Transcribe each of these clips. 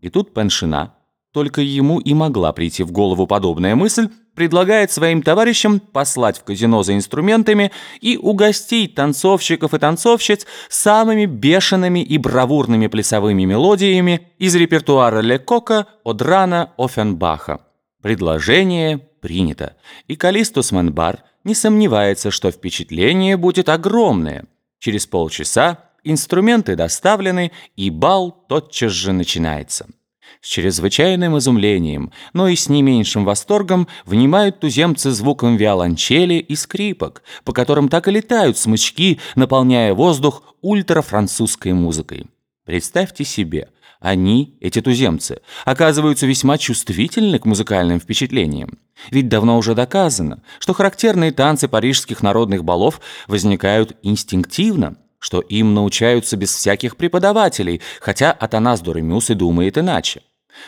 И тут Пеншина, только ему и могла прийти в голову подобная мысль, предлагает своим товарищам послать в казино за инструментами и угостить танцовщиков и танцовщиц самыми бешеными и бравурными плясовыми мелодиями из репертуара Лекока, Одрана, Офенбаха. Предложение принято, и Калистус Манбар не сомневается, что впечатление будет огромное. Через полчаса инструменты доставлены, и бал тотчас же начинается. С чрезвычайным изумлением, но и с не меньшим восторгом внимают туземцы звуком виолончели и скрипок, по которым так и летают смычки, наполняя воздух ультрафранцузской музыкой. Представьте себе, они, эти туземцы, оказываются весьма чувствительны к музыкальным впечатлениям. Ведь давно уже доказано, что характерные танцы парижских народных балов возникают инстинктивно, что им научаются без всяких преподавателей, хотя Атанас Доремюс и думает иначе.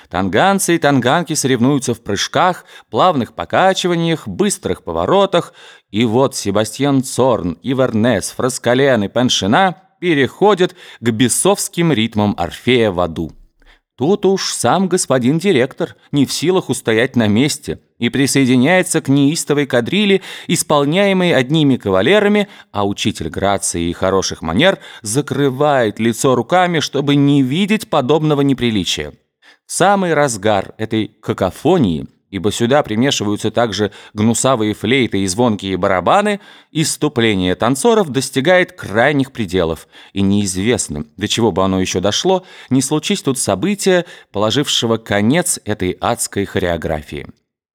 Танганцы и танганки соревнуются в прыжках, плавных покачиваниях, быстрых поворотах, и вот Себастьян Цорн, Ивернес, Фраскален и Пеншина переходят к бесовским ритмам Орфея в аду. Тут уж сам господин директор не в силах устоять на месте и присоединяется к неистовой кадрили, исполняемой одними кавалерами, а учитель грации и хороших манер закрывает лицо руками, чтобы не видеть подобного неприличия. Самый разгар этой какофонии – ибо сюда примешиваются также гнусавые флейты и звонкие барабаны, иступление танцоров достигает крайних пределов, и неизвестно, до чего бы оно еще дошло, не случись тут события, положившего конец этой адской хореографии.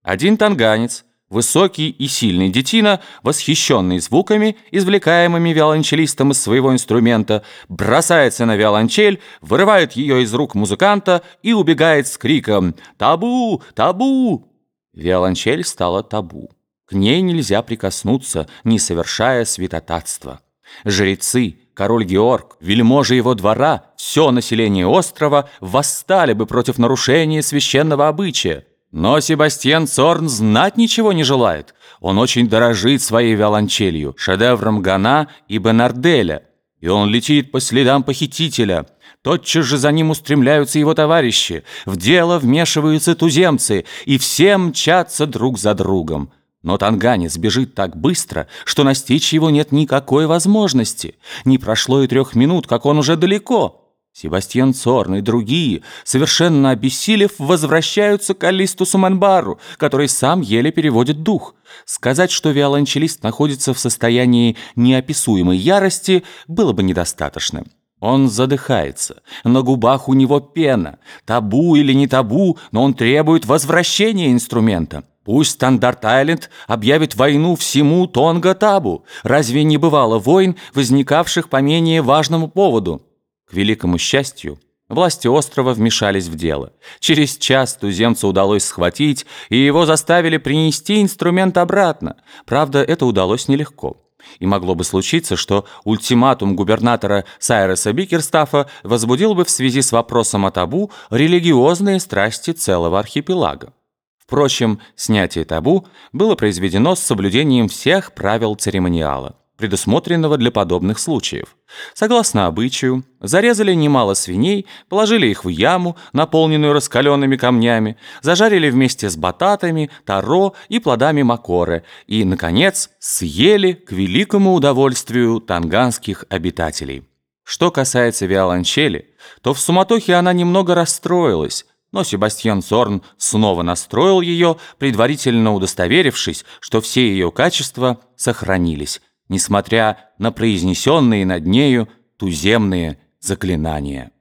Один танганец, высокий и сильный детина, восхищенный звуками, извлекаемыми виолончелистом из своего инструмента, бросается на виолончель, вырывает ее из рук музыканта и убегает с криком «Табу! Табу!». Виолончель стала табу. К ней нельзя прикоснуться, не совершая святотатства. Жрецы, король Георг, вельможи его двора, все население острова восстали бы против нарушения священного обычая. Но Себастьян Цорн знать ничего не желает. Он очень дорожит своей виолончелью, шедевром Гана и Бенарделя. И он летит по следам похитителя. Тотчас же за ним устремляются его товарищи. В дело вмешиваются туземцы, и все мчатся друг за другом. Но танганец бежит так быстро, что настичь его нет никакой возможности. Не прошло и трех минут, как он уже далеко. Себастьян Цорн и другие, совершенно обессилев, возвращаются к Алисту Суманбару, который сам еле переводит дух. Сказать, что виолончелист находится в состоянии неописуемой ярости, было бы недостаточно. Он задыхается, на губах у него пена. Табу или не табу, но он требует возвращения инструмента. Пусть Стандарт-Айленд объявит войну всему Тонга-Табу. Разве не бывало войн, возникавших по менее важному поводу? К великому счастью, власти острова вмешались в дело. Через час туземца удалось схватить, и его заставили принести инструмент обратно. Правда, это удалось нелегко. И могло бы случиться, что ультиматум губернатора Сайреса Бикерстафа возбудил бы в связи с вопросом о табу религиозные страсти целого архипелага. Впрочем, снятие табу было произведено с соблюдением всех правил церемониала предусмотренного для подобных случаев. Согласно обычаю, зарезали немало свиней, положили их в яму, наполненную раскаленными камнями, зажарили вместе с бататами, таро и плодами макоры и, наконец, съели к великому удовольствию танганских обитателей. Что касается виолончели, то в суматохе она немного расстроилась, но Себастьян Сорн снова настроил ее, предварительно удостоверившись, что все ее качества сохранились, несмотря на произнесенные над нею туземные заклинания.